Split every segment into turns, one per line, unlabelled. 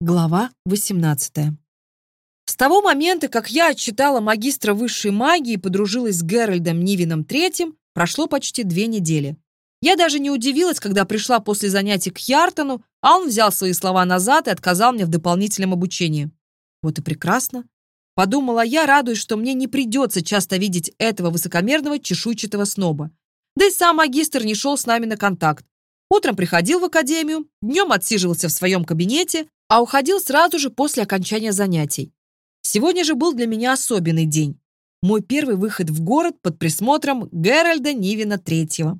Глава 18. С того момента, как я отчитала магистра высшей магии и подружилась с Геральдом Нивином III, прошло почти две недели. Я даже не удивилась, когда пришла после занятий к Яртону, а он взял свои слова назад и отказал мне в дополнительном обучении. Вот и прекрасно. Подумала я, радуясь, что мне не придется часто видеть этого высокомерного чешуйчатого сноба. Да и сам магистр не шел с нами на контакт. Утром приходил в академию, днем отсиживался в своем кабинете, а уходил сразу же после окончания занятий. Сегодня же был для меня особенный день. Мой первый выход в город под присмотром Геральда Нивина III.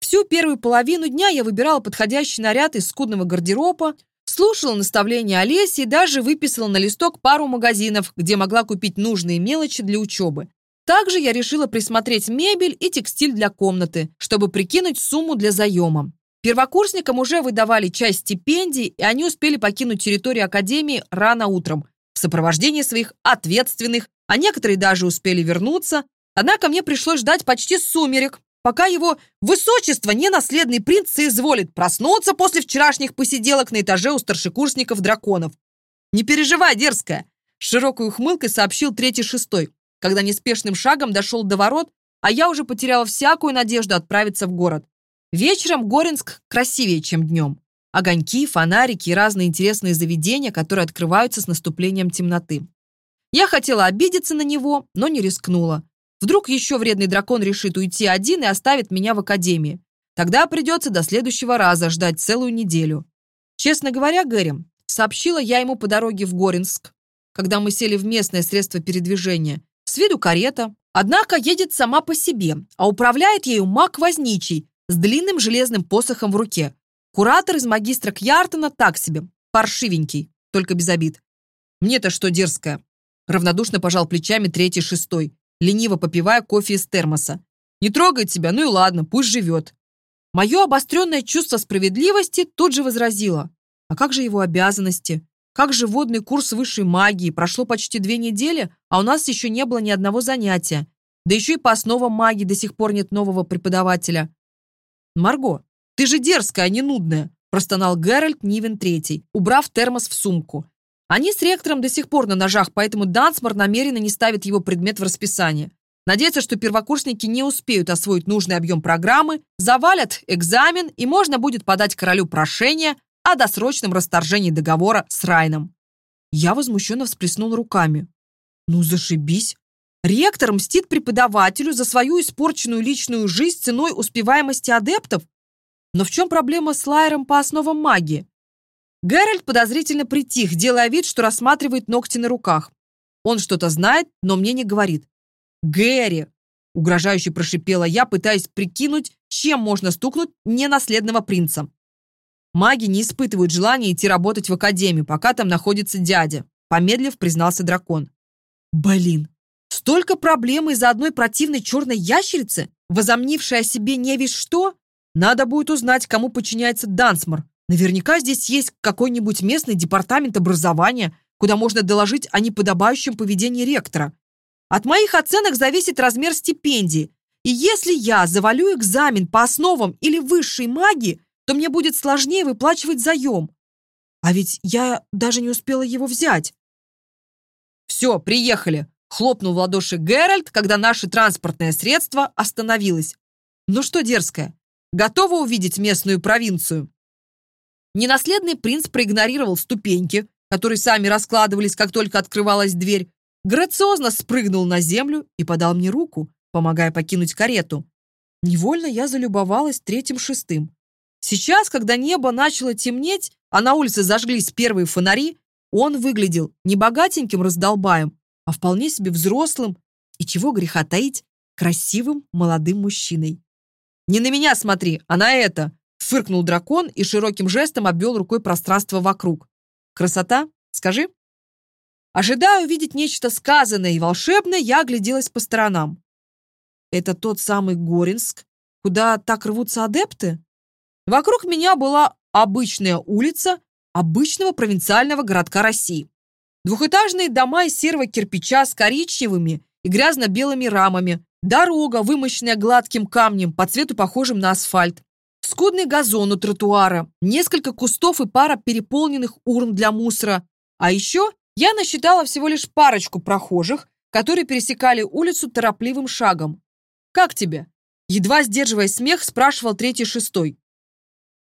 Всю первую половину дня я выбирала подходящий наряд из скудного гардероба, слушала наставления Олеси и даже выписала на листок пару магазинов, где могла купить нужные мелочи для учебы. Также я решила присмотреть мебель и текстиль для комнаты, чтобы прикинуть сумму для заема. Первокурсникам уже выдавали часть стипендий, и они успели покинуть территорию Академии рано утром в сопровождении своих ответственных, а некоторые даже успели вернуться. Однако мне пришлось ждать почти сумерек, пока его высочество, ненаследный принц, соизволит проснуться после вчерашних посиделок на этаже у старшекурсников-драконов. «Не переживай, дерзкая!» – широкой ухмылкой сообщил третий-шестой, когда неспешным шагом дошел до ворот, а я уже потеряла всякую надежду отправиться в город. Вечером Горинск красивее, чем днем. Огоньки, фонарики и разные интересные заведения, которые открываются с наступлением темноты. Я хотела обидеться на него, но не рискнула. Вдруг еще вредный дракон решит уйти один и оставит меня в академии. Тогда придется до следующего раза ждать целую неделю. Честно говоря, Гэри, сообщила я ему по дороге в Горинск, когда мы сели в местное средство передвижения. С виду карета. Однако едет сама по себе, а управляет ею маг-возничий, с длинным железным посохом в руке. Куратор из магистра Кьяртона так себе, паршивенький, только без обид. «Мне-то что дерзкое?» Равнодушно пожал плечами третий-шестой, лениво попивая кофе из термоса. «Не трогает тебя, ну и ладно, пусть живет». Мое обостренное чувство справедливости тут же возразило. А как же его обязанности? Как же водный курс высшей магии? Прошло почти две недели, а у нас еще не было ни одного занятия. Да еще и по основам магии до сих пор нет нового преподавателя. «Марго, ты же дерзкая, а не нудная», простонал Гэральт Нивен III, убрав термос в сумку. Они с ректором до сих пор на ножах, поэтому Дансмор намеренно не ставит его предмет в расписание. Надеется, что первокурсники не успеют освоить нужный объем программы, завалят экзамен и можно будет подать королю прошение о досрочном расторжении договора с Райном. Я возмущенно всплеснул руками. «Ну, зашибись! Ректор мстит преподавателю за свою испорченную личную жизнь ценой успеваемости адептов? Но в чем проблема с Лайером по основам магии? Геральт подозрительно притих, делая вид, что рассматривает ногти на руках. Он что-то знает, но мне не говорит. «Гэри!» — угрожающе прошипела я, пытаясь прикинуть, чем можно стукнуть ненаследного принца. Маги не испытывают желания идти работать в академию, пока там Столько проблем из-за одной противной черной ящерицы, возомнившей о себе не весь что? Надо будет узнать, кому подчиняется Дансмор. Наверняка здесь есть какой-нибудь местный департамент образования, куда можно доложить о неподобающем поведении ректора. От моих оценок зависит размер стипендии. И если я завалю экзамен по основам или высшей магии, то мне будет сложнее выплачивать заем. А ведь я даже не успела его взять. «Все, приехали!» хлопнул в ладоши Геральт, когда наше транспортное средство остановилось. «Ну что, дерзкая, готова увидеть местную провинцию?» Ненаследный принц проигнорировал ступеньки, которые сами раскладывались, как только открывалась дверь, грациозно спрыгнул на землю и подал мне руку, помогая покинуть карету. Невольно я залюбовалась третьим-шестым. Сейчас, когда небо начало темнеть, а на улице зажглись первые фонари, он выглядел не богатеньким раздолбаем, а вполне себе взрослым и, чего греха таить, красивым молодым мужчиной. «Не на меня смотри, а на это!» фыркнул дракон и широким жестом обвел рукой пространство вокруг. «Красота? Скажи?» Ожидая увидеть нечто сказанное и волшебное, я огляделась по сторонам. «Это тот самый Горинск, куда так рвутся адепты?» Вокруг меня была обычная улица обычного провинциального городка России. Двухэтажные дома из серого кирпича с коричневыми и грязно-белыми рамами, дорога, вымощенная гладким камнем, по цвету похожим на асфальт, скудный газон у тротуара, несколько кустов и пара переполненных урн для мусора. А еще я насчитала всего лишь парочку прохожих, которые пересекали улицу торопливым шагом. «Как тебе?» Едва сдерживая смех, спрашивал третий-шестой.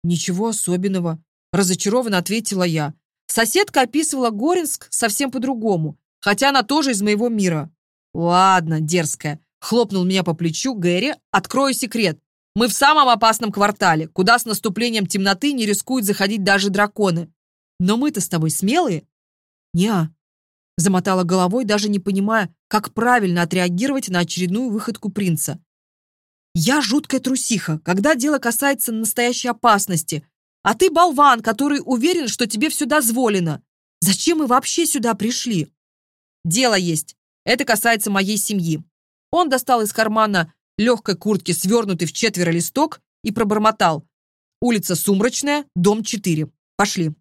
«Ничего особенного», – разочарованно ответила я. Соседка описывала Горинск совсем по-другому, хотя она тоже из моего мира. «Ладно, дерзкая», — хлопнул меня по плечу Гэри, «открою секрет. Мы в самом опасном квартале, куда с наступлением темноты не рискуют заходить даже драконы. Но мы-то с тобой смелые?» «Не-а», замотала головой, даже не понимая, как правильно отреагировать на очередную выходку принца. «Я жуткая трусиха, когда дело касается настоящей опасности, а ты болван, который уверен, что тебе все дозволено. Зачем мы вообще сюда пришли?» «Дело есть. Это касается моей семьи». Он достал из кармана легкой куртки свернутый в четверо листок и пробормотал. «Улица Сумрачная, дом 4. Пошли».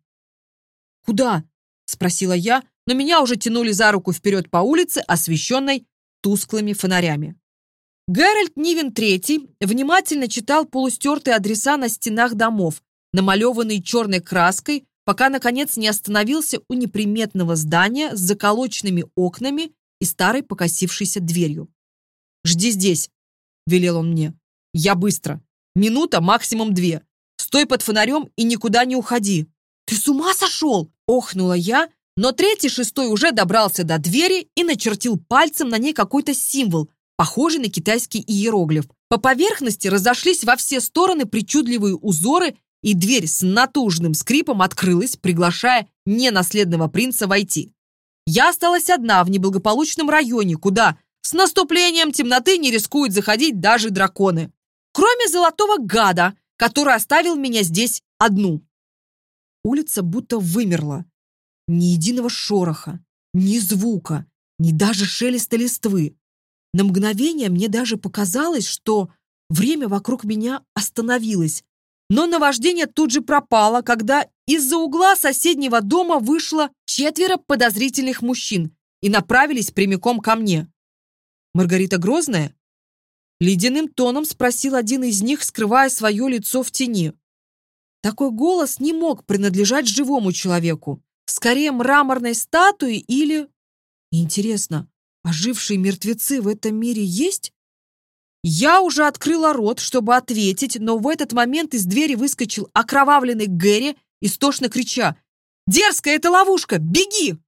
«Куда?» — спросила я, но меня уже тянули за руку вперед по улице, освещенной тусклыми фонарями. Геральт Нивен III внимательно читал полустертые адреса на стенах домов, намалеванные черной краской, пока, наконец, не остановился у неприметного здания с заколоченными окнами и старой покосившейся дверью. «Жди здесь», — велел он мне. «Я быстро. Минута, максимум две. Стой под фонарем и никуда не уходи». «Ты с ума сошел?» — охнула я, но третий шестой уже добрался до двери и начертил пальцем на ней какой-то символ, похожий на китайский иероглиф. По поверхности разошлись во все стороны причудливые узоры, и дверь с натужным скрипом открылась, приглашая ненаследного принца войти. Я осталась одна в неблагополучном районе, куда с наступлением темноты не рискуют заходить даже драконы. Кроме золотого гада, который оставил меня здесь одну. Улица будто вымерла. Ни единого шороха, ни звука, ни даже шелеста листвы. На мгновение мне даже показалось, что время вокруг меня остановилось, но наваждение тут же пропало, когда из-за угла соседнего дома вышло четверо подозрительных мужчин и направились прямиком ко мне. «Маргарита Грозная?» Ледяным тоном спросил один из них, скрывая свое лицо в тени. Такой голос не мог принадлежать живому человеку. Скорее, мраморной статуе или... Интересно, ожившие мертвецы в этом мире есть? Я уже открыла рот, чтобы ответить, но в этот момент из двери выскочил окровавленный Гэри, истошно крича «Дерзкая это ловушка! Беги!»